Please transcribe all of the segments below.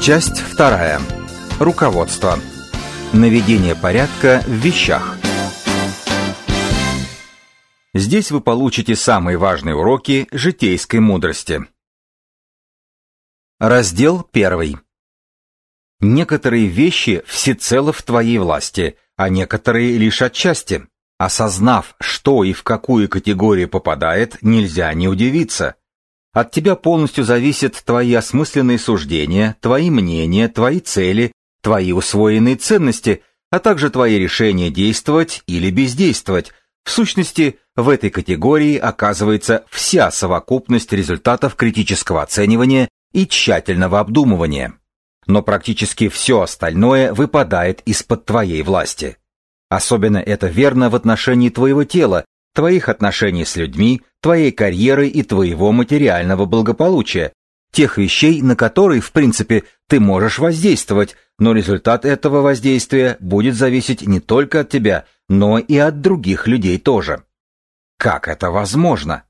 Часть вторая. Руководство. Наведение порядка в вещах. Здесь вы получите самые важные уроки житейской мудрости. Раздел первый. Некоторые вещи всецело в твоей власти, а некоторые лишь отчасти. Осознав, что и в какую категорию попадает, нельзя не удивиться. От тебя полностью зависят твои осмысленные суждения, твои мнения, твои цели, твои усвоенные ценности, а также твои решения действовать или бездействовать. В сущности, в этой категории оказывается вся совокупность результатов критического оценивания и тщательного обдумывания. Но практически все остальное выпадает из-под твоей власти. Особенно это верно в отношении твоего тела, твоих отношений с людьми, твоей карьеры и твоего материального благополучия, тех вещей, на которые, в принципе, ты можешь воздействовать, но результат этого воздействия будет зависеть не только от тебя, но и от других людей тоже. Как это возможно?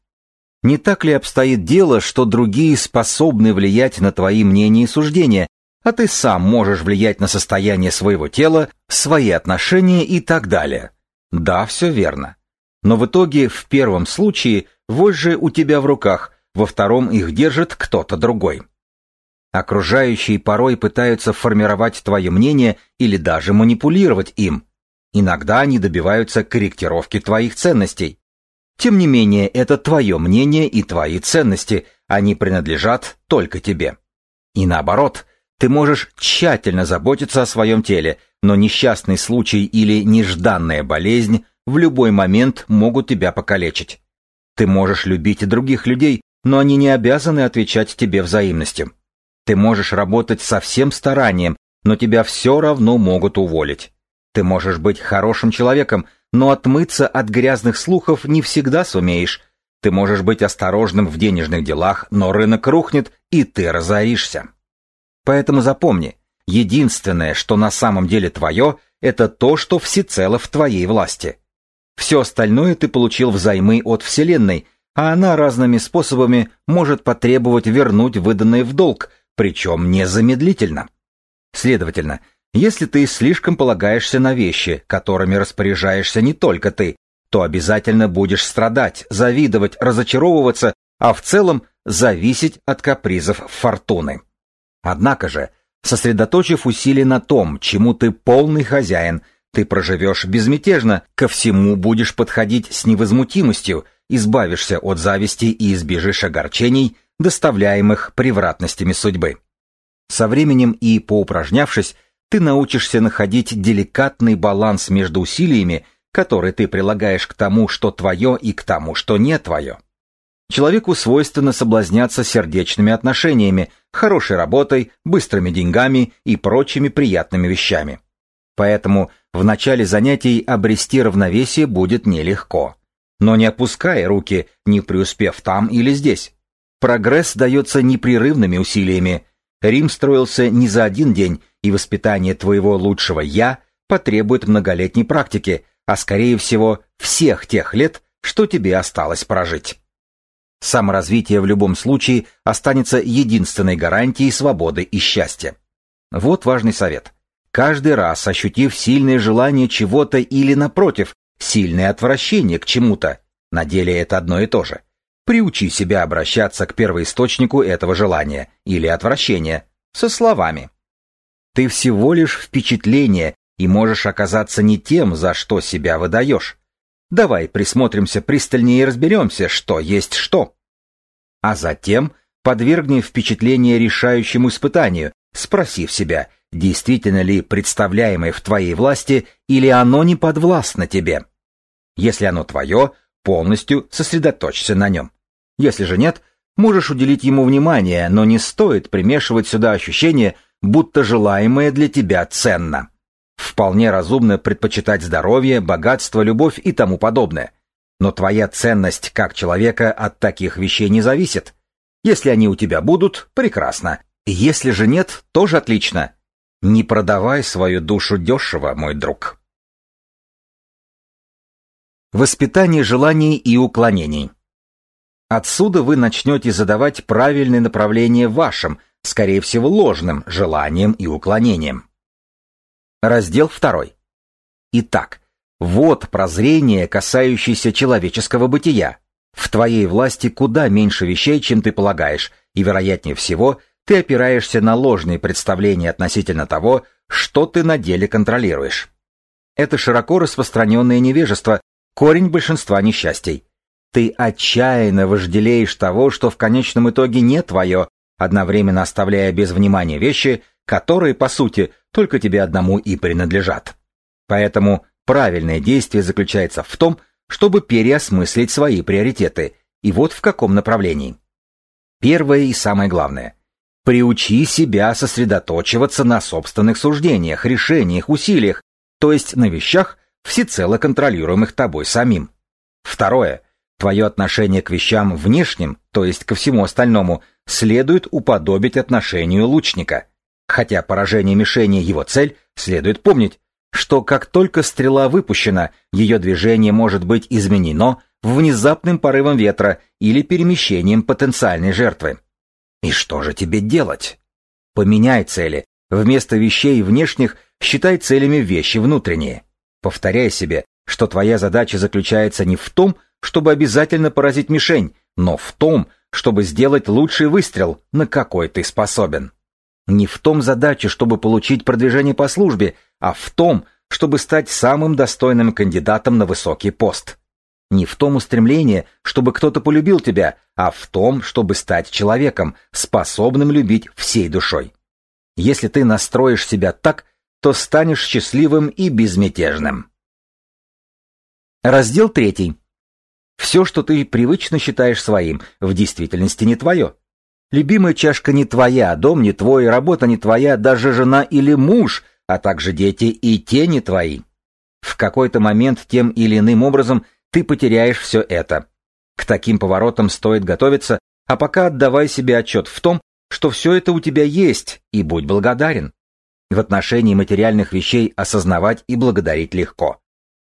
Не так ли обстоит дело, что другие способны влиять на твои мнения и суждения, а ты сам можешь влиять на состояние своего тела, свои отношения и так далее? Да, все верно. Но в итоге в первом случае вожжи у тебя в руках, во втором их держит кто-то другой. Окружающие порой пытаются формировать твое мнение или даже манипулировать им. Иногда они добиваются корректировки твоих ценностей. Тем не менее, это твое мнение и твои ценности, они принадлежат только тебе. И наоборот, ты можешь тщательно заботиться о своем теле, но несчастный случай или нежданная болезнь в любой момент могут тебя покалечить. Ты можешь любить других людей, но они не обязаны отвечать тебе взаимностью. Ты можешь работать со всем старанием, но тебя все равно могут уволить. Ты можешь быть хорошим человеком, но отмыться от грязных слухов не всегда сумеешь. Ты можешь быть осторожным в денежных делах, но рынок рухнет, и ты разоришься. Поэтому запомни, единственное, что на самом деле твое, это то, что всецело в твоей власти. Все остальное ты получил взаймы от Вселенной, а она разными способами может потребовать вернуть выданное в долг, причем незамедлительно. Следовательно, если ты слишком полагаешься на вещи, которыми распоряжаешься не только ты, то обязательно будешь страдать, завидовать, разочаровываться, а в целом зависеть от капризов фортуны. Однако же, сосредоточив усилия на том, чему ты полный хозяин – ты проживешь безмятежно, ко всему будешь подходить с невозмутимостью, избавишься от зависти и избежишь огорчений, доставляемых превратностями судьбы. Со временем и поупражнявшись, ты научишься находить деликатный баланс между усилиями, которые ты прилагаешь к тому, что твое, и к тому, что не твое. Человеку свойственно соблазняться сердечными отношениями, хорошей работой, быстрыми деньгами и прочими приятными вещами. Поэтому в начале занятий обрести равновесие будет нелегко. Но не опускай руки, не преуспев там или здесь. Прогресс дается непрерывными усилиями. Рим строился не за один день, и воспитание твоего лучшего «я» потребует многолетней практики, а скорее всего всех тех лет, что тебе осталось прожить. Саморазвитие в любом случае останется единственной гарантией свободы и счастья. Вот важный совет. Каждый раз ощутив сильное желание чего-то или, напротив, сильное отвращение к чему-то, на деле это одно и то же, приучи себя обращаться к первоисточнику этого желания или отвращения со словами. Ты всего лишь впечатление и можешь оказаться не тем, за что себя выдаешь. Давай присмотримся пристальнее и разберемся, что есть что. А затем подвергни впечатление решающему испытанию, спросив себя, действительно ли представляемое в твоей власти или оно не подвластно тебе. Если оно твое, полностью сосредоточься на нем. Если же нет, можешь уделить ему внимание, но не стоит примешивать сюда ощущение, будто желаемое для тебя ценно. Вполне разумно предпочитать здоровье, богатство, любовь и тому подобное. Но твоя ценность как человека от таких вещей не зависит. Если они у тебя будут, прекрасно. Если же нет, тоже отлично. Не продавай свою душу дешево, мой друг. Воспитание желаний и уклонений. Отсюда вы начнете задавать правильное направление вашим, скорее всего ложным желанием и уклонением. Раздел 2. Итак, вот прозрение, касающееся человеческого бытия. В твоей власти куда меньше вещей, чем ты полагаешь, и, вероятнее всего, ты опираешься на ложные представления относительно того, что ты на деле контролируешь. Это широко распространенное невежество, корень большинства несчастий. Ты отчаянно вожделеешь того, что в конечном итоге не твое, одновременно оставляя без внимания вещи, которые, по сути, только тебе одному и принадлежат. Поэтому правильное действие заключается в том, чтобы переосмыслить свои приоритеты, и вот в каком направлении. Первое и самое главное. Приучи себя сосредоточиваться на собственных суждениях, решениях, усилиях, то есть на вещах, всецело контролируемых тобой самим. Второе. Твое отношение к вещам внешним, то есть ко всему остальному, следует уподобить отношению лучника. Хотя поражение мишени его цель, следует помнить, что как только стрела выпущена, ее движение может быть изменено внезапным порывом ветра или перемещением потенциальной жертвы. И что же тебе делать? Поменяй цели. Вместо вещей внешних считай целями вещи внутренние. Повторяй себе, что твоя задача заключается не в том, чтобы обязательно поразить мишень, но в том, чтобы сделать лучший выстрел, на какой ты способен. Не в том задача, чтобы получить продвижение по службе, а в том, чтобы стать самым достойным кандидатом на высокий пост. Не в том устремлении, чтобы кто-то полюбил тебя, а в том, чтобы стать человеком, способным любить всей душой. Если ты настроишь себя так, то станешь счастливым и безмятежным. Раздел третий. Все, что ты привычно считаешь своим, в действительности не твое. Любимая чашка не твоя, дом не твой, работа не твоя, даже жена или муж, а также дети и те не твои. В какой-то момент тем или иным образом ты потеряешь все это. К таким поворотам стоит готовиться, а пока отдавай себе отчет в том, что все это у тебя есть, и будь благодарен. В отношении материальных вещей осознавать и благодарить легко.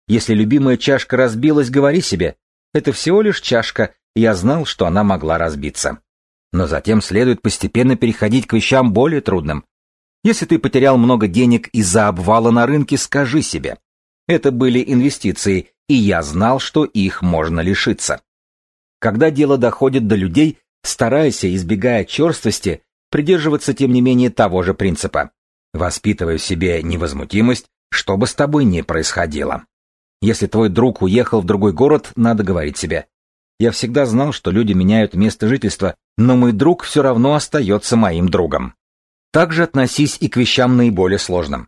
Если любимая чашка разбилась, говори себе, это всего лишь чашка, я знал, что она могла разбиться. Но затем следует постепенно переходить к вещам более трудным. Если ты потерял много денег из-за обвала на рынке, скажи себе. Это были инвестиции, и я знал, что их можно лишиться. Когда дело доходит до людей, старайся, избегая черствости, придерживаться тем не менее того же принципа. Воспитывай в себе невозмутимость, что бы с тобой ни происходило. Если твой друг уехал в другой город, надо говорить себе. Я всегда знал, что люди меняют место жительства, но мой друг все равно остается моим другом. Также относись и к вещам наиболее сложным.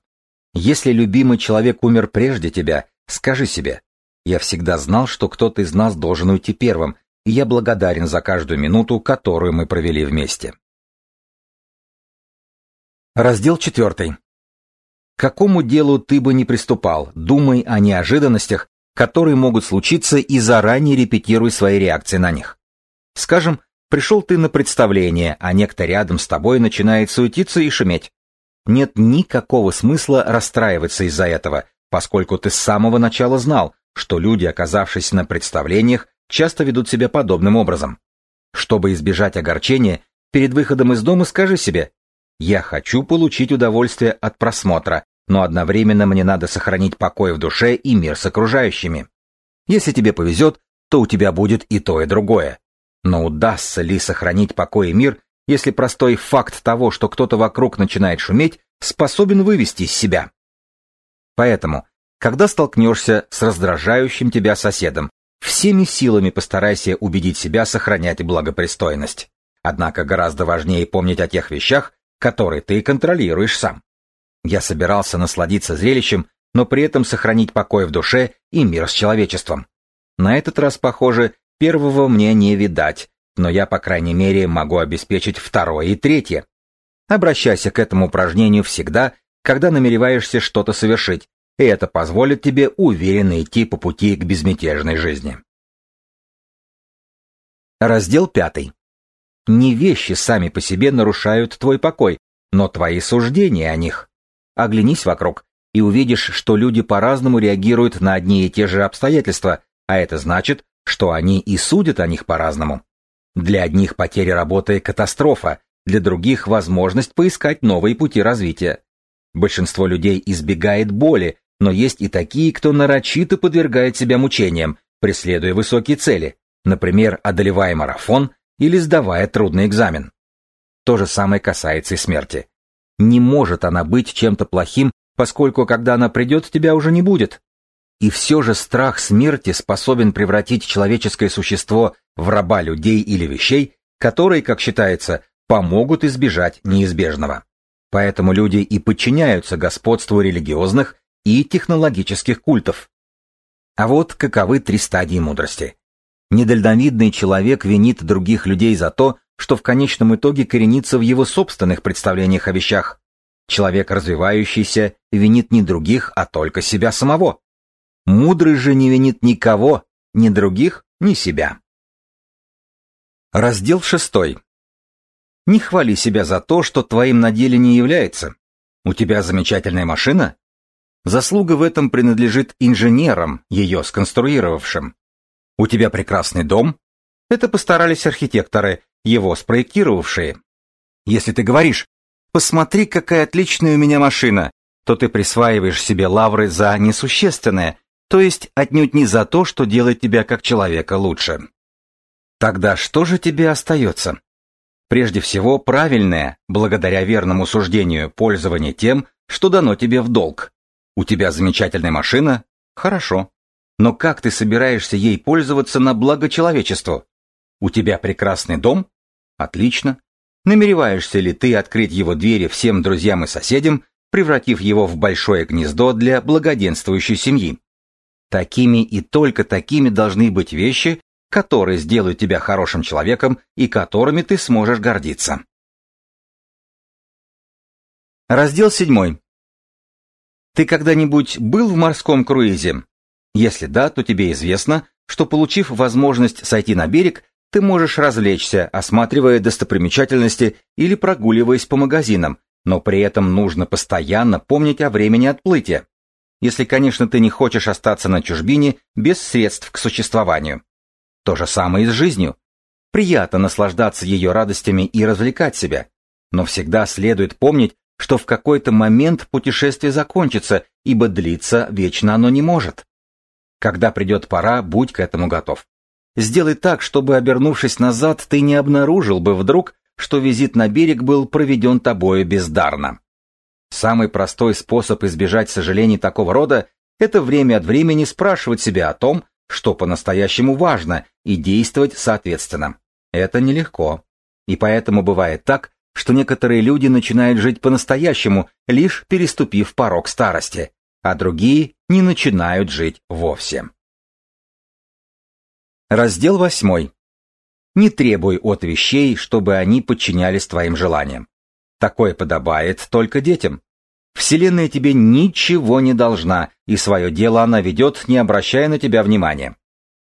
Если любимый человек умер прежде тебя, скажи себе, я всегда знал, что кто-то из нас должен уйти первым, и я благодарен за каждую минуту, которую мы провели вместе. Раздел четвертый. К какому делу ты бы не приступал, думай о неожиданностях, которые могут случиться и заранее репетируй свои реакции на них. Скажем, пришел ты на представление, а некто рядом с тобой начинает суетиться и шуметь. Нет никакого смысла расстраиваться из-за этого, поскольку ты с самого начала знал, что люди, оказавшись на представлениях, часто ведут себя подобным образом. Чтобы избежать огорчения, перед выходом из дома скажи себе я хочу получить удовольствие от просмотра, но одновременно мне надо сохранить покой в душе и мир с окружающими. Если тебе повезет, то у тебя будет и то, и другое. Но удастся ли сохранить покой и мир, если простой факт того, что кто-то вокруг начинает шуметь, способен вывести из себя? Поэтому, когда столкнешься с раздражающим тебя соседом, всеми силами постарайся убедить себя сохранять благопристойность. Однако гораздо важнее помнить о тех вещах, который ты контролируешь сам. Я собирался насладиться зрелищем, но при этом сохранить покой в душе и мир с человечеством. На этот раз, похоже, первого мне не видать, но я, по крайней мере, могу обеспечить второе и третье. Обращайся к этому упражнению всегда, когда намереваешься что-то совершить, и это позволит тебе уверенно идти по пути к безмятежной жизни. Раздел пятый. Не вещи сами по себе нарушают твой покой, но твои суждения о них. Оглянись вокруг и увидишь, что люди по-разному реагируют на одни и те же обстоятельства, а это значит, что они и судят о них по-разному. Для одних потеря работы – катастрофа, для других возможность поискать новые пути развития. Большинство людей избегает боли, но есть и такие, кто нарочито подвергает себя мучениям, преследуя высокие цели, например, одолевая марафон или сдавая трудный экзамен. То же самое касается и смерти. Не может она быть чем-то плохим, поскольку когда она придет, тебя уже не будет. И все же страх смерти способен превратить человеческое существо в раба людей или вещей, которые, как считается, помогут избежать неизбежного. Поэтому люди и подчиняются господству религиозных и технологических культов. А вот каковы три стадии мудрости. Недальновидный человек винит других людей за то, что в конечном итоге коренится в его собственных представлениях о вещах. Человек развивающийся винит не других, а только себя самого. Мудрый же не винит никого, ни других, ни себя. Раздел шестой. Не хвали себя за то, что твоим на деле не является. У тебя замечательная машина? Заслуга в этом принадлежит инженерам, ее сконструировавшим. У тебя прекрасный дом? Это постарались архитекторы, его спроектировавшие. Если ты говоришь, посмотри, какая отличная у меня машина, то ты присваиваешь себе лавры за несущественное, то есть отнюдь не за то, что делает тебя как человека лучше. Тогда что же тебе остается? Прежде всего, правильное, благодаря верному суждению, пользование тем, что дано тебе в долг. У тебя замечательная машина? Хорошо. Но как ты собираешься ей пользоваться на благо человечеству? У тебя прекрасный дом? Отлично. Намереваешься ли ты открыть его двери всем друзьям и соседям, превратив его в большое гнездо для благоденствующей семьи? Такими и только такими должны быть вещи, которые сделают тебя хорошим человеком и которыми ты сможешь гордиться. Раздел 7. Ты когда-нибудь был в морском круизе? Если да, то тебе известно, что получив возможность сойти на берег, ты можешь развлечься, осматривая достопримечательности или прогуливаясь по магазинам, но при этом нужно постоянно помнить о времени отплытия. Если, конечно, ты не хочешь остаться на чужбине без средств к существованию. То же самое и с жизнью. Приятно наслаждаться ее радостями и развлекать себя, но всегда следует помнить, что в какой-то момент путешествие закончится, ибо длиться вечно оно не может. Когда придет пора, будь к этому готов. Сделай так, чтобы, обернувшись назад, ты не обнаружил бы вдруг, что визит на берег был проведен тобою бездарно. Самый простой способ избежать сожалений такого рода – это время от времени спрашивать себя о том, что по-настоящему важно, и действовать соответственно. Это нелегко. И поэтому бывает так, что некоторые люди начинают жить по-настоящему, лишь переступив порог старости, а другие не начинают жить вовсе. Раздел восьмой. Не требуй от вещей, чтобы они подчинялись твоим желаниям. Такое подобает только детям. Вселенная тебе ничего не должна, и свое дело она ведет, не обращая на тебя внимания.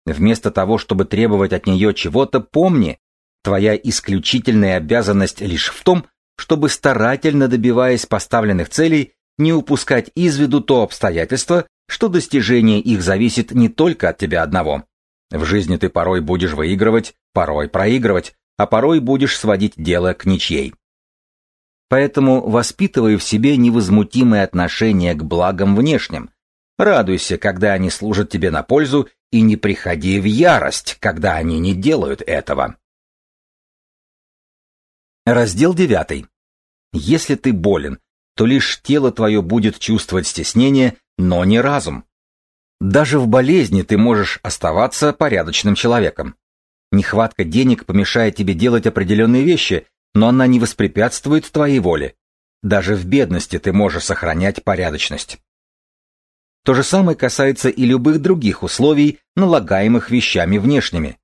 Вместо того, чтобы требовать от нее чего-то, помни, твоя исключительная обязанность лишь в том, чтобы старательно добиваясь поставленных целей, не упускать из виду то обстоятельство, что достижение их зависит не только от тебя одного. В жизни ты порой будешь выигрывать, порой проигрывать, а порой будешь сводить дело к ничьей. Поэтому воспитывай в себе невозмутимое отношение к благам внешним. Радуйся, когда они служат тебе на пользу, и не приходи в ярость, когда они не делают этого. Раздел 9. Если ты болен, то лишь тело твое будет чувствовать стеснение, но не разум. Даже в болезни ты можешь оставаться порядочным человеком. Нехватка денег помешает тебе делать определенные вещи, но она не воспрепятствует твоей воле. Даже в бедности ты можешь сохранять порядочность. То же самое касается и любых других условий, налагаемых вещами внешними.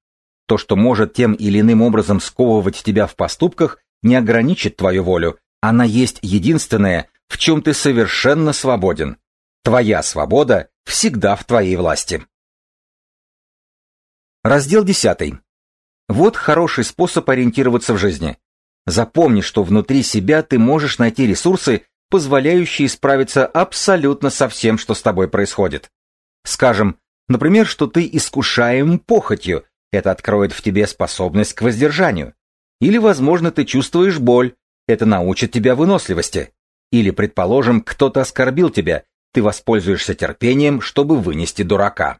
То, что может тем или иным образом сковывать тебя в поступках, не ограничит твою волю, она есть единственное, в чем ты совершенно свободен. Твоя свобода всегда в твоей власти. Раздел 10. Вот хороший способ ориентироваться в жизни. Запомни, что внутри себя ты можешь найти ресурсы, позволяющие справиться абсолютно со всем, что с тобой происходит. Скажем, например, что ты искушаем похотью, это откроет в тебе способность к воздержанию. Или, возможно, ты чувствуешь боль, это научит тебя выносливости. Или, предположим, кто-то оскорбил тебя, ты воспользуешься терпением, чтобы вынести дурака.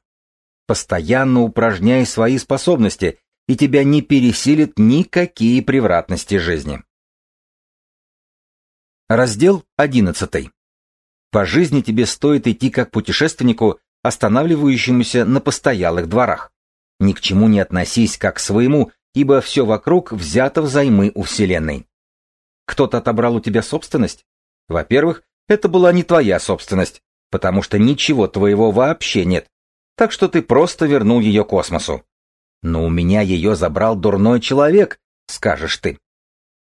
Постоянно упражняй свои способности, и тебя не пересилят никакие превратности жизни. Раздел 11. По жизни тебе стоит идти как путешественнику, останавливающемуся на постоялых дворах. Ни к чему не относись как к своему, ибо все вокруг взято взаймы у Вселенной. Кто-то отобрал у тебя собственность? Во-первых, это была не твоя собственность, потому что ничего твоего вообще нет, так что ты просто вернул ее космосу. Но у меня ее забрал дурной человек, скажешь ты.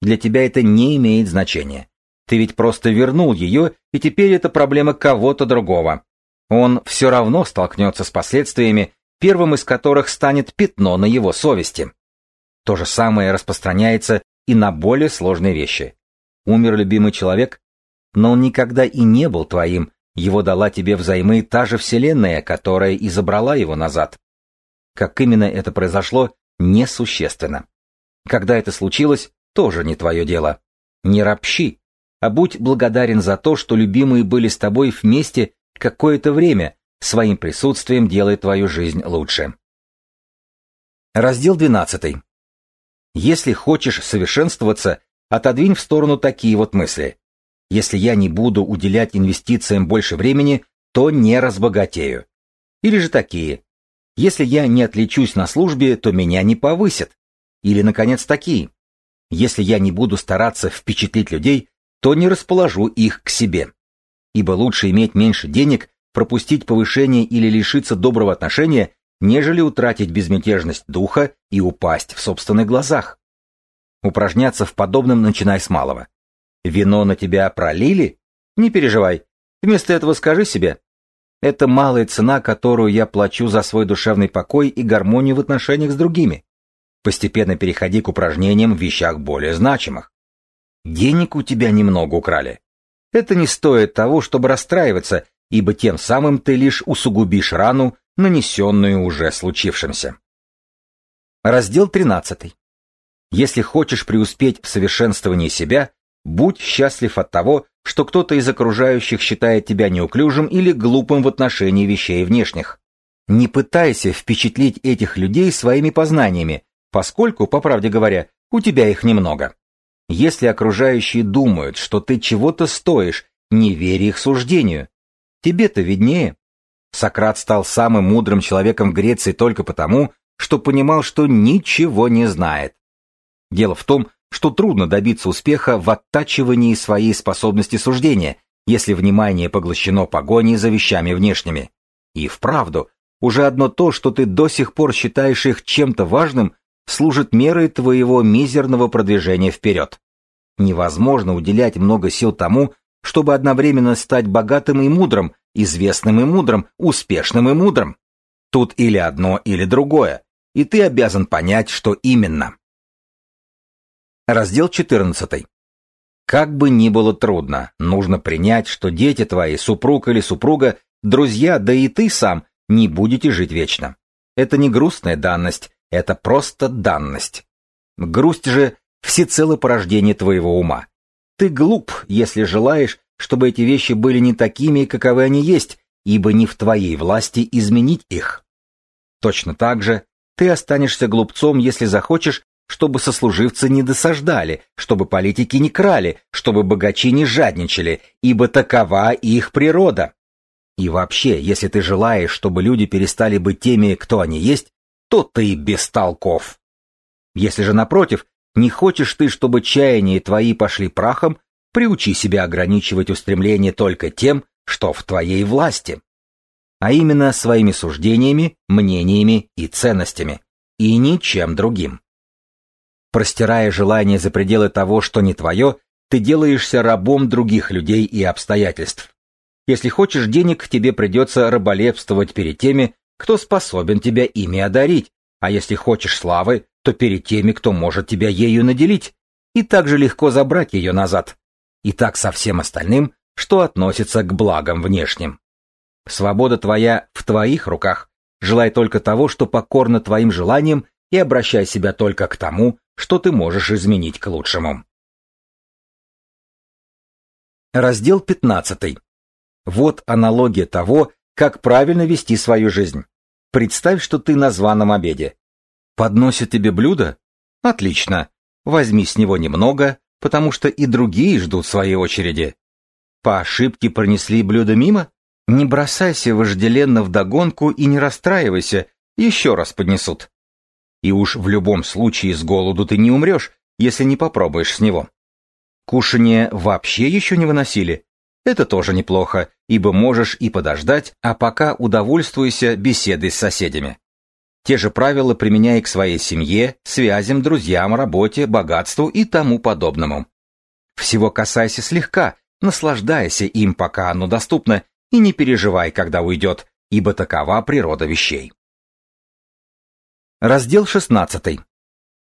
Для тебя это не имеет значения. Ты ведь просто вернул ее, и теперь это проблема кого-то другого. Он все равно столкнется с последствиями, первым из которых станет пятно на его совести. То же самое распространяется и на более сложные вещи. Умер любимый человек, но он никогда и не был твоим, его дала тебе взаймы та же Вселенная, которая и забрала его назад. Как именно это произошло, несущественно. Когда это случилось, тоже не твое дело. Не ропщи, а будь благодарен за то, что любимые были с тобой вместе какое-то время, своим присутствием делая твою жизнь лучше. Раздел 12. Если хочешь совершенствоваться, отодвинь в сторону такие вот мысли. Если я не буду уделять инвестициям больше времени, то не разбогатею. Или же такие. Если я не отличусь на службе, то меня не повысят. Или, наконец, такие. Если я не буду стараться впечатлить людей, то не расположу их к себе. Ибо лучше иметь меньше денег, пропустить повышение или лишиться доброго отношения, нежели утратить безмятежность духа и упасть в собственных глазах. Упражняться в подобном начинай с малого. Вино на тебя пролили? Не переживай. Вместо этого скажи себе, это малая цена, которую я плачу за свой душевный покой и гармонию в отношениях с другими. Постепенно переходи к упражнениям в вещах более значимых. Денег у тебя немного украли. Это не стоит того, чтобы расстраиваться, ибо тем самым ты лишь усугубишь рану, нанесенную уже случившимся. Раздел 13. Если хочешь преуспеть в совершенствовании себя, будь счастлив от того, что кто-то из окружающих считает тебя неуклюжим или глупым в отношении вещей внешних. Не пытайся впечатлить этих людей своими познаниями, поскольку, по правде говоря, у тебя их немного. Если окружающие думают, что ты чего-то стоишь, не верь их суждению. Тебе-то виднее. Сократ стал самым мудрым человеком в Греции только потому, что понимал, что ничего не знает. Дело в том, что трудно добиться успеха в оттачивании своей способности суждения, если внимание поглощено погоней за вещами внешними. И вправду, уже одно то, что ты до сих пор считаешь их чем-то важным, служит мерой твоего мизерного продвижения вперед. Невозможно уделять много сил тому, чтобы одновременно стать богатым и мудрым, известным и мудрым, успешным и мудрым. Тут или одно, или другое, и ты обязан понять, что именно. Раздел 14. Как бы ни было трудно, нужно принять, что дети твои, супруг или супруга, друзья, да и ты сам, не будете жить вечно. Это не грустная данность, это просто данность. Грусть же всецело порождение твоего ума. Ты глуп, если желаешь, чтобы эти вещи были не такими, каковы они есть, ибо не в твоей власти изменить их. Точно так же ты останешься глупцом, если захочешь, чтобы сослуживцы не досаждали, чтобы политики не крали, чтобы богачи не жадничали, ибо такова их природа. И вообще, если ты желаешь, чтобы люди перестали быть теми, кто они есть, то ты бестолков. Если же, напротив, не хочешь ты, чтобы чаяния твои пошли прахом, приучи себя ограничивать устремления только тем, что в твоей власти. А именно своими суждениями, мнениями и ценностями, и ничем другим. Простирая желание за пределы того, что не твое, ты делаешься рабом других людей и обстоятельств. Если хочешь денег, тебе придется раболепствовать перед теми, кто способен тебя ими одарить, а если хочешь славы, то перед теми, кто может тебя ею наделить, и также легко забрать ее назад. И так со всем остальным, что относится к благам внешним. Свобода твоя в твоих руках. Желай только того, что покорно твоим желаниям, и обращай себя только к тому, что ты можешь изменить к лучшему. Раздел 15. Вот аналогия того, как правильно вести свою жизнь. Представь, что ты на званом обеде. Подносят тебе блюдо? Отлично. Возьми с него немного, потому что и другие ждут своей очереди. По ошибке пронесли блюдо мимо? Не бросайся вожделенно вдогонку и не расстраивайся, еще раз поднесут. И уж в любом случае с голоду ты не умрешь, если не попробуешь с него. Кушание вообще еще не выносили. Это тоже неплохо, ибо можешь и подождать, а пока удовольствуйся беседой с соседями. Те же правила применяй к своей семье, связям, друзьям, работе, богатству и тому подобному. Всего касайся слегка, наслаждайся им, пока оно доступно, и не переживай, когда уйдет, ибо такова природа вещей. Раздел 16.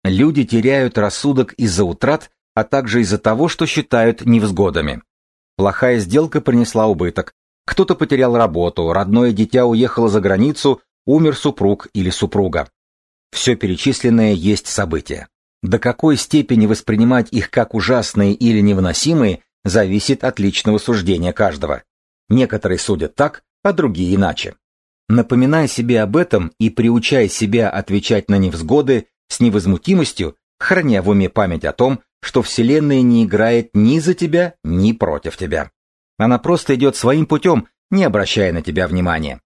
Люди теряют рассудок из-за утрат, а также из-за того, что считают невзгодами. Плохая сделка принесла убыток. Кто-то потерял работу, родное дитя уехало за границу, умер супруг или супруга. Все перечисленное есть события. До какой степени воспринимать их как ужасные или невыносимые, зависит от личного суждения каждого. Некоторые судят так, а другие иначе. Напоминай себе об этом и приучай себя отвечать на невзгоды с невозмутимостью, храня в уме память о том, что Вселенная не играет ни за тебя, ни против тебя. Она просто идет своим путем, не обращая на тебя внимания.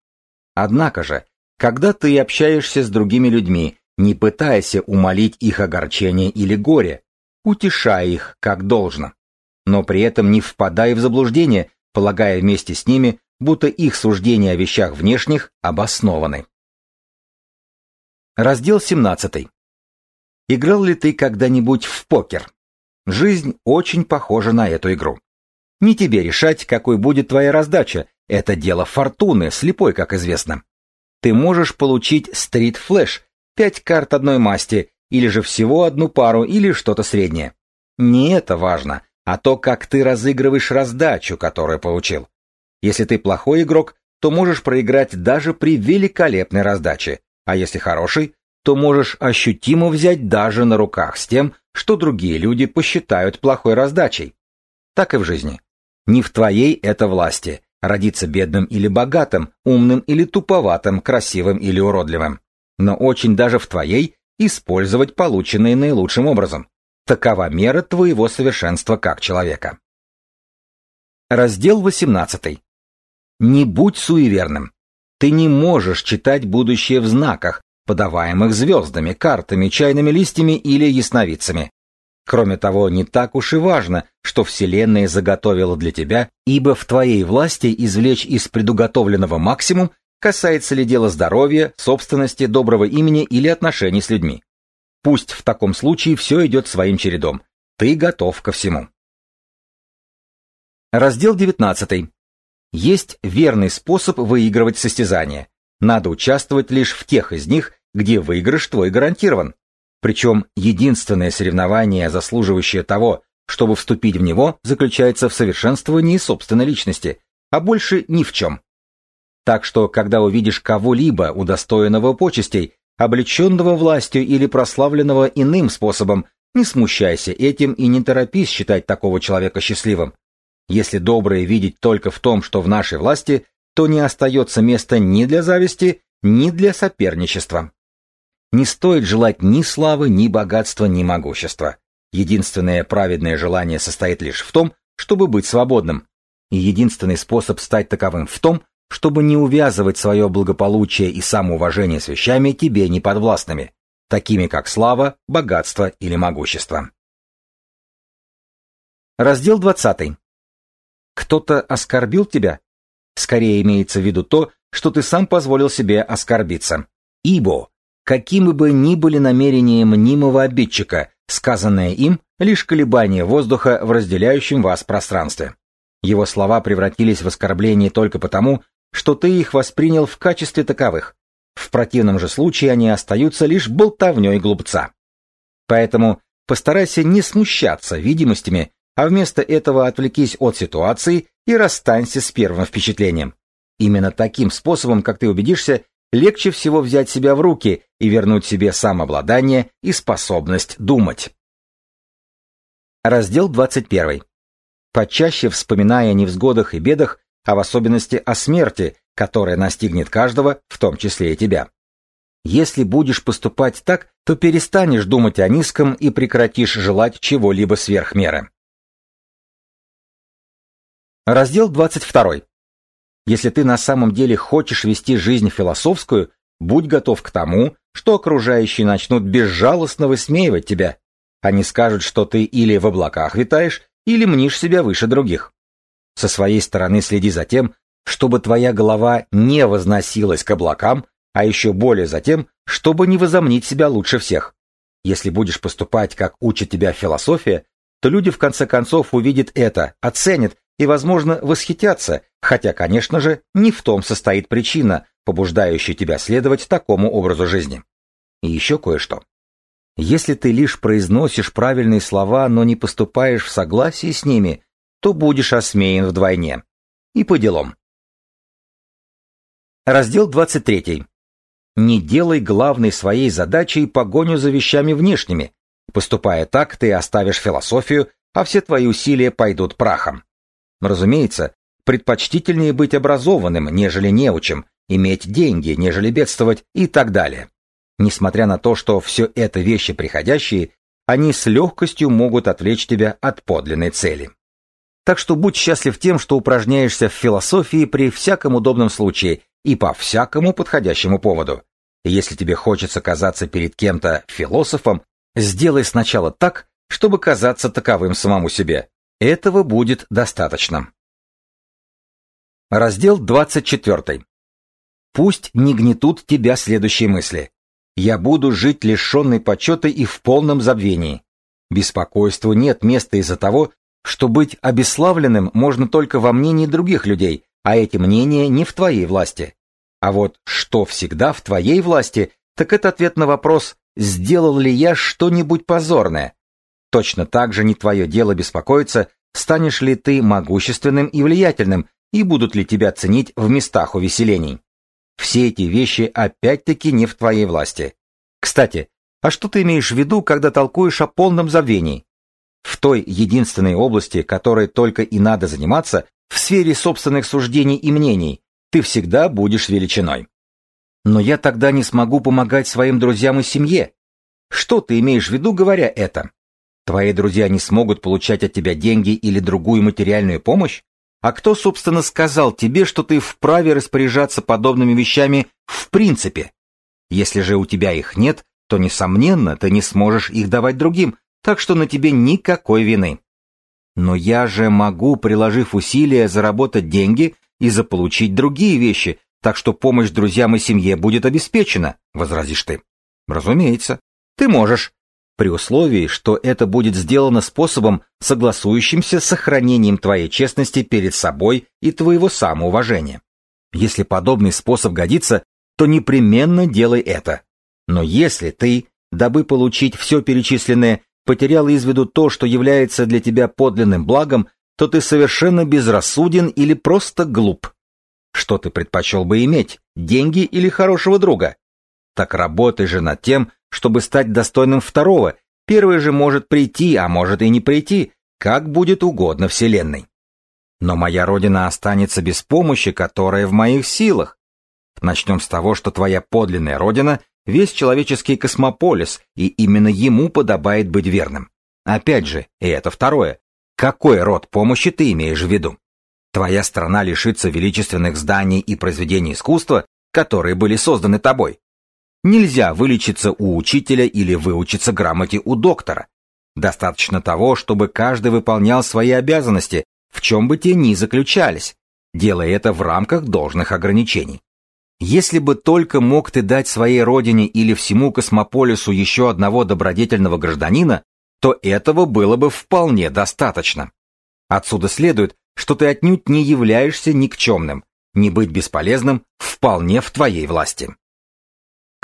Однако же, когда ты общаешься с другими людьми, не пытайся умолить их огорчение или горе, утешай их как должно. Но при этом не впадай в заблуждение, полагая вместе с ними, будто их суждения о вещах внешних обоснованы. Раздел 17. Играл ли ты когда-нибудь в покер? Жизнь очень похожа на эту игру. Не тебе решать, какой будет твоя раздача, это дело фортуны, слепой, как известно. Ты можешь получить стрит-флэш, пять карт одной масти, или же всего одну пару, или что-то среднее. Не это важно, а то, как ты разыгрываешь раздачу, которую получил. Если ты плохой игрок, то можешь проиграть даже при великолепной раздаче, а если хороший, то можешь ощутимо взять даже на руках с тем, что другие люди посчитают плохой раздачей. Так и в жизни. Не в твоей это власти, родиться бедным или богатым, умным или туповатым, красивым или уродливым. Но очень даже в твоей использовать полученные наилучшим образом. Такова мера твоего совершенства как человека. Раздел 18. Не будь суеверным. Ты не можешь читать будущее в знаках, подаваемых звездами, картами, чайными листьями или ясновидцами. Кроме того, не так уж и важно, что Вселенная заготовила для тебя, ибо в твоей власти извлечь из предуготовленного максимум, касается ли дело здоровья, собственности, доброго имени или отношений с людьми. Пусть в таком случае все идет своим чередом. Ты готов ко всему. Раздел 19. Есть верный способ выигрывать состязания. Надо участвовать лишь в тех из них, где выигрыш твой гарантирован. Причем единственное соревнование, заслуживающее того, чтобы вступить в него, заключается в совершенствовании собственной личности, а больше ни в чем. Так что, когда увидишь кого-либо удостоенного почестей, облеченного властью или прославленного иным способом, не смущайся этим и не торопись считать такого человека счастливым. Если доброе видеть только в том, что в нашей власти, то не остается места ни для зависти, ни для соперничества. Не стоит желать ни славы, ни богатства, ни могущества. Единственное праведное желание состоит лишь в том, чтобы быть свободным. И единственный способ стать таковым в том, чтобы не увязывать свое благополучие и самоуважение с вещами тебе неподвластными, такими как слава, богатство или могущество. Раздел 20. Кто-то оскорбил тебя? Скорее имеется в виду то, что ты сам позволил себе оскорбиться. Ибо, какими бы ни были намерения мнимого обидчика, сказанное им — лишь колебание воздуха в разделяющем вас пространстве. Его слова превратились в оскорбление только потому, что ты их воспринял в качестве таковых. В противном же случае они остаются лишь болтовней глупца. Поэтому постарайся не смущаться видимостями, а вместо этого отвлекись от ситуации и расстанься с первым впечатлением. Именно таким способом, как ты убедишься, легче всего взять себя в руки и вернуть себе самообладание и способность думать. Раздел 21. Почаще вспоминая о невзгодах и бедах, а в особенности о смерти, которая настигнет каждого, в том числе и тебя. Если будешь поступать так, то перестанешь думать о низком и прекратишь желать чего-либо сверх меры. Раздел 22. Если ты на самом деле хочешь вести жизнь философскую, будь готов к тому, что окружающие начнут безжалостно высмеивать тебя. Они скажут, что ты или в облаках витаешь, или мнишь себя выше других. Со своей стороны следи за тем, чтобы твоя голова не возносилась к облакам, а еще более за тем, чтобы не возомнить себя лучше всех. Если будешь поступать, как учит тебя философия, то люди в конце концов увидят это, оценят и, возможно, восхитятся, хотя, конечно же, не в том состоит причина, побуждающая тебя следовать такому образу жизни. И еще кое-что. Если ты лишь произносишь правильные слова, но не поступаешь в согласии с ними, то будешь осмеян вдвойне. И по делам. Раздел 23. Не делай главной своей задачей погоню за вещами внешними. Поступая так, ты оставишь философию, а все твои усилия пойдут прахом. Разумеется, предпочтительнее быть образованным, нежели неучим, иметь деньги, нежели бедствовать и так далее. Несмотря на то, что все это вещи приходящие, они с легкостью могут отвлечь тебя от подлинной цели. Так что будь счастлив тем, что упражняешься в философии при всяком удобном случае и по всякому подходящему поводу. Если тебе хочется казаться перед кем-то философом, сделай сначала так, чтобы казаться таковым самому себе, этого будет достаточно. Раздел 24. Пусть не гнетут тебя следующие мысли. Я буду жить лишенный почета и в полном забвении. Беспокойству нет места из-за того, что быть обеславленным можно только во мнении других людей, а эти мнения не в твоей власти. А вот что всегда в твоей власти, так это ответ на вопрос, сделал ли я что-нибудь позорное, Точно так же не твое дело беспокоиться, станешь ли ты могущественным и влиятельным, и будут ли тебя ценить в местах увеселений. Все эти вещи опять-таки не в твоей власти. Кстати, а что ты имеешь в виду, когда толкуешь о полном забвении? В той единственной области, которой только и надо заниматься, в сфере собственных суждений и мнений, ты всегда будешь величиной. Но я тогда не смогу помогать своим друзьям и семье. Что ты имеешь в виду, говоря это? Твои друзья не смогут получать от тебя деньги или другую материальную помощь? А кто, собственно, сказал тебе, что ты вправе распоряжаться подобными вещами в принципе? Если же у тебя их нет, то, несомненно, ты не сможешь их давать другим, так что на тебе никакой вины. Но я же могу, приложив усилия, заработать деньги и заполучить другие вещи, так что помощь друзьям и семье будет обеспечена, — возразишь ты. Разумеется. Ты можешь, при условии, что это будет сделано способом, согласующимся с сохранением твоей честности перед собой и твоего самоуважения. Если подобный способ годится, то непременно делай это. Но если ты, дабы получить все перечисленное, потерял из виду то, что является для тебя подлинным благом, то ты совершенно безрассуден или просто глуп. Что ты предпочел бы иметь, деньги или хорошего друга? Так работай же над тем, чтобы стать достойным второго. Первый же может прийти, а может и не прийти, как будет угодно Вселенной. Но моя родина останется без помощи, которая в моих силах. Начнем с того, что твоя подлинная родина — весь человеческий космополис, и именно ему подобает быть верным. Опять же, и это второе. Какой род помощи ты имеешь в виду? Твоя страна лишится величественных зданий и произведений искусства, которые были созданы тобой. Нельзя вылечиться у учителя или выучиться грамоте у доктора. Достаточно того, чтобы каждый выполнял свои обязанности, в чем бы те ни заключались, делая это в рамках должных ограничений. Если бы только мог ты дать своей родине или всему космополису еще одного добродетельного гражданина, то этого было бы вполне достаточно. Отсюда следует, что ты отнюдь не являешься никчемным, не быть бесполезным вполне в твоей власти.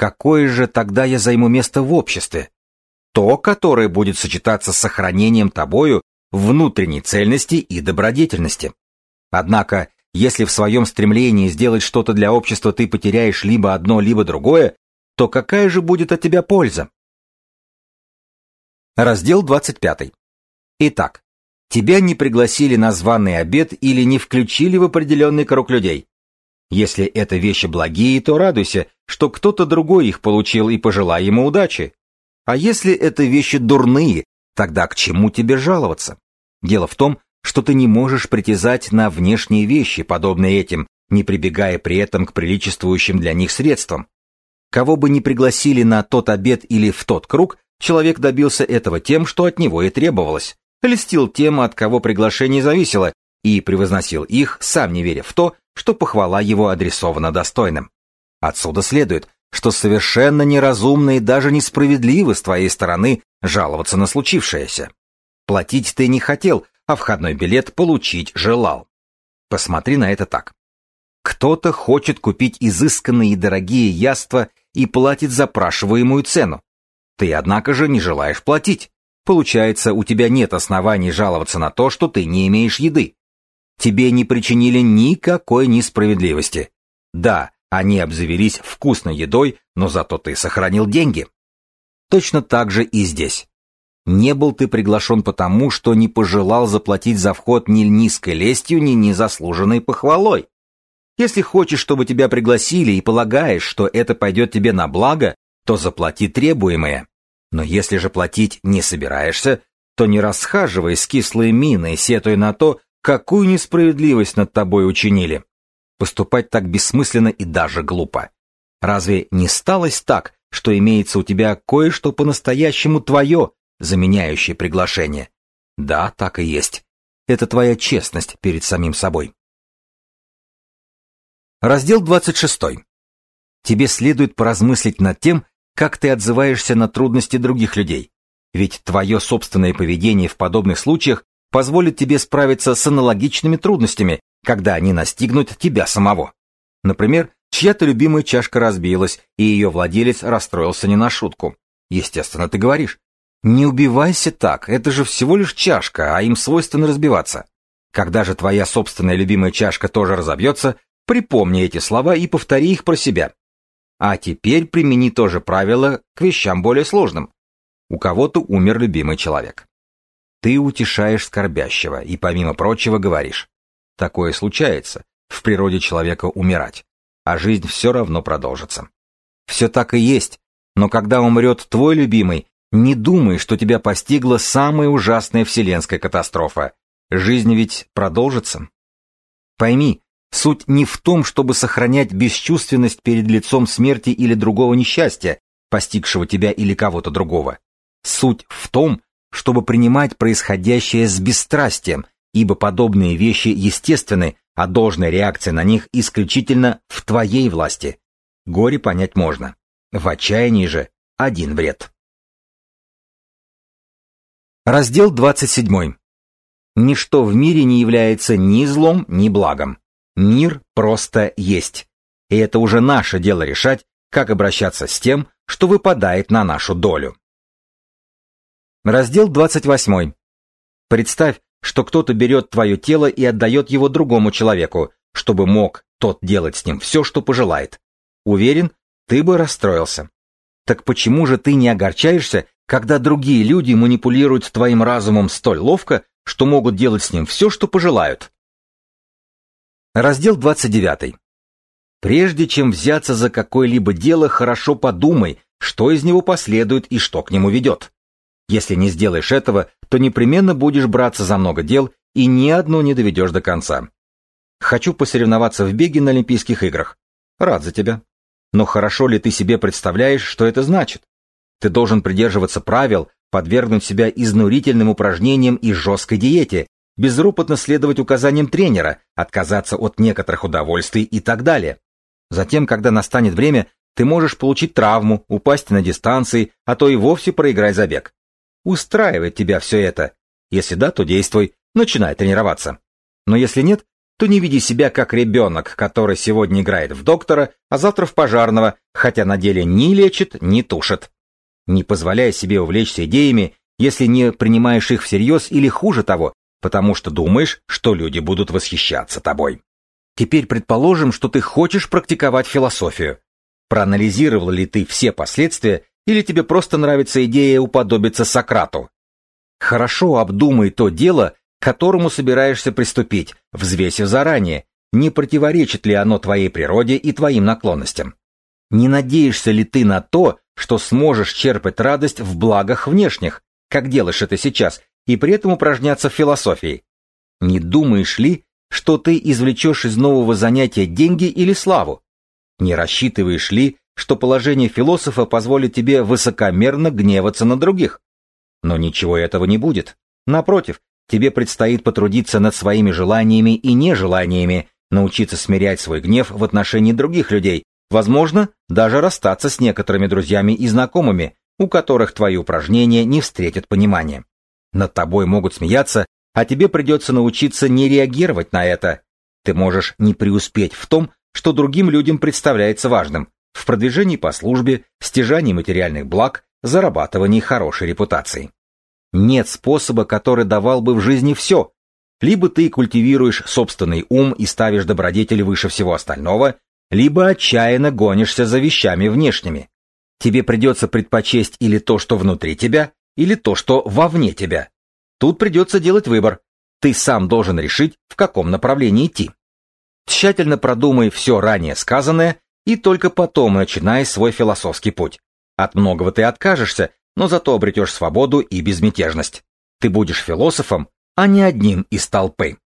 Какое же тогда я займу место в обществе? То, которое будет сочетаться с сохранением тобою внутренней цельности и добродетельности. Однако, если в своем стремлении сделать что-то для общества ты потеряешь либо одно, либо другое, то какая же будет от тебя польза? Раздел 25. Итак, тебя не пригласили на званый обед или не включили в определенный круг людей. Если это вещи благие, то радуйся, что кто-то другой их получил и пожелай ему удачи. А если это вещи дурные, тогда к чему тебе жаловаться? Дело в том, что ты не можешь притязать на внешние вещи, подобные этим, не прибегая при этом к приличествующим для них средствам. Кого бы ни пригласили на тот обед или в тот круг, человек добился этого тем, что от него и требовалось, льстил тем, от кого приглашение зависело, и превозносил их, сам не веря в то, что похвала его адресована достойным. Отсюда следует, что совершенно неразумно и даже несправедливо с твоей стороны жаловаться на случившееся. Платить ты не хотел, а входной билет получить желал. Посмотри на это так. Кто-то хочет купить изысканные и дорогие яства и платит запрашиваемую цену. Ты, однако же, не желаешь платить. Получается, у тебя нет оснований жаловаться на то, что ты не имеешь еды. Тебе не причинили никакой несправедливости. Да, они обзавелись вкусной едой, но зато ты сохранил деньги. Точно так же и здесь. Не был ты приглашен потому, что не пожелал заплатить за вход ни низкой лестью, ни незаслуженной похвалой. Если хочешь, чтобы тебя пригласили и полагаешь, что это пойдет тебе на благо, то заплати требуемое. Но если же платить не собираешься, то не расхаживай с кислой миной, сетуя на то, какую несправедливость над тобой учинили. Поступать так бессмысленно и даже глупо. Разве не сталось так, что имеется у тебя кое-что по-настоящему твое, заменяющее приглашение. Да, так и есть. Это твоя честность перед самим собой. Раздел 26. Тебе следует поразмыслить над тем, как ты отзываешься на трудности других людей. Ведь твое собственное поведение в подобных случаях позволит тебе справиться с аналогичными трудностями, когда они настигнут тебя самого. Например, чья-то любимая чашка разбилась, и ее владелец расстроился не на шутку. Естественно, ты говоришь, не убивайся так, это же всего лишь чашка, а им свойственно разбиваться. Когда же твоя собственная любимая чашка тоже разобьется, припомни эти слова и повтори их про себя. А теперь примени то же правило к вещам более сложным. У кого-то умер любимый человек. Ты утешаешь скорбящего и, помимо прочего, говоришь. Такое случается, в природе человека умирать, а жизнь все равно продолжится. Все так и есть, но когда умрет твой любимый, не думай, что тебя постигла самая ужасная вселенская катастрофа. Жизнь ведь продолжится. Пойми, суть не в том, чтобы сохранять бесчувственность перед лицом смерти или другого несчастья, постигшего тебя или кого-то другого. Суть в том, чтобы принимать происходящее с бесстрастием, ибо подобные вещи естественны, а должная реакция на них исключительно в твоей власти. Горе понять можно. В отчаянии же один вред. Раздел 27. Ничто в мире не является ни злом, ни благом. Мир просто есть. И это уже наше дело решать, как обращаться с тем, что выпадает на нашу долю. Раздел 28. Представь, что кто-то берет твое тело и отдает его другому человеку, чтобы мог тот делать с ним все, что пожелает. Уверен, ты бы расстроился. Так почему же ты не огорчаешься, когда другие люди манипулируют твоим разумом столь ловко, что могут делать с ним все, что пожелают. Раздел 29. Прежде чем взяться за какое-либо дело, хорошо подумай, что из него последует и что к нему ведет. Если не сделаешь этого, то непременно будешь браться за много дел и ни одно не доведешь до конца. Хочу посоревноваться в беге на Олимпийских играх. Рад за тебя. Но хорошо ли ты себе представляешь, что это значит? Ты должен придерживаться правил, подвергнуть себя изнурительным упражнениям и жесткой диете, безропотно следовать указаниям тренера, отказаться от некоторых удовольствий и так далее. Затем, когда настанет время, ты можешь получить травму, упасть на дистанции, а то и вовсе проиграть забег. Устраивает тебя все это. Если да, то действуй, начинай тренироваться. Но если нет, то не види себя как ребенок, который сегодня играет в доктора, а завтра в пожарного, хотя на деле ни лечит, ни тушит не позволяя себе увлечься идеями, если не принимаешь их всерьез или хуже того, потому что думаешь, что люди будут восхищаться тобой. Теперь предположим, что ты хочешь практиковать философию. Проанализировал ли ты все последствия, или тебе просто нравится идея уподобиться Сократу? Хорошо обдумай то дело, к которому собираешься приступить, взвесив заранее, не противоречит ли оно твоей природе и твоим наклонностям. Не надеешься ли ты на то, что сможешь черпать радость в благах внешних, как делаешь это сейчас, и при этом упражняться в философии? Не думаешь ли, что ты извлечешь из нового занятия деньги или славу? Не рассчитываешь ли, что положение философа позволит тебе высокомерно гневаться на других? Но ничего этого не будет. Напротив, тебе предстоит потрудиться над своими желаниями и нежеланиями, научиться смирять свой гнев в отношении других людей, возможно, даже расстаться с некоторыми друзьями и знакомыми, у которых твои упражнения не встретят понимания. Над тобой могут смеяться, а тебе придется научиться не реагировать на это. Ты можешь не преуспеть в том, что другим людям представляется важным, в продвижении по службе, стяжании материальных благ, зарабатывании хорошей репутации. Нет способа, который давал бы в жизни все. Либо ты культивируешь собственный ум и ставишь добродетель выше всего остального, либо отчаянно гонишься за вещами внешними. Тебе придется предпочесть или то, что внутри тебя, или то, что вовне тебя. Тут придется делать выбор. Ты сам должен решить, в каком направлении идти. Тщательно продумай все ранее сказанное и только потом начинай свой философский путь. От многого ты откажешься, но зато обретешь свободу и безмятежность. Ты будешь философом, а не одним из толпы.